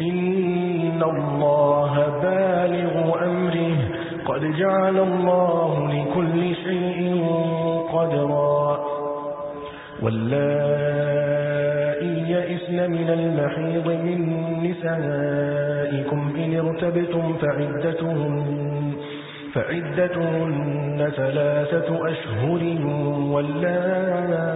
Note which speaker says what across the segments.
Speaker 1: إن الله بالغ أمره قد جعل الله لكل شيء قدرا واللائي يئسن من المحيض من نسائكم إن ارتبتم فعدتهن فعدتهن ثلاثة أشهر واللائي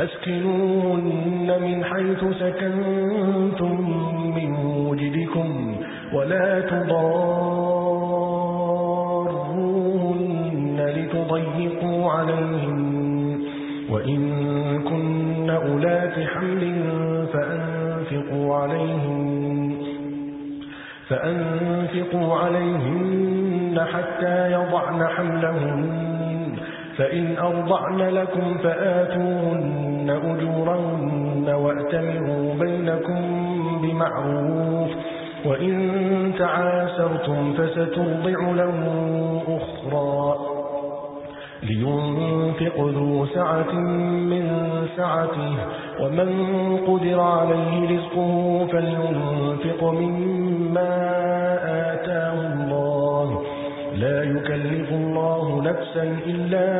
Speaker 1: أسكنون من حيث سكنتم من وجدكم ولا تضاروهن لتضيقوا عليهم وإن كن أولات حمل فأنفقوا عليهم فأنفقوا عليهن حتى يضعن حملهن. فإن أرضعن لكم فآتوهن أجورهن وأتمروا بينكم بمعروف وإن تعاسرتم فسترضع له أخرى لينفق ذو سعة من سعته ومن قدر عليه رزقه فلينفق مما آتاه الله لا يكلف الله نفسا إلا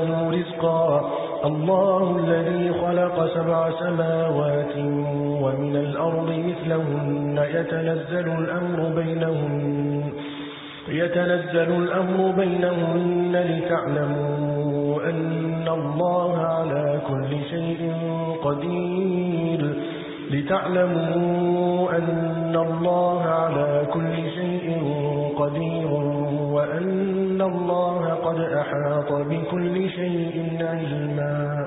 Speaker 1: رزقا. الله الذي خلق سبع سماوات ومن الأرض مثلهن. يتنزل الأمر بينهن. يتنزل الأمر بينهن لتعلموا أن الله على كل شيء قدير. لتعلموا أن الله على كل شيء قدير. وأن الله قد أحاط بكل شيء علما.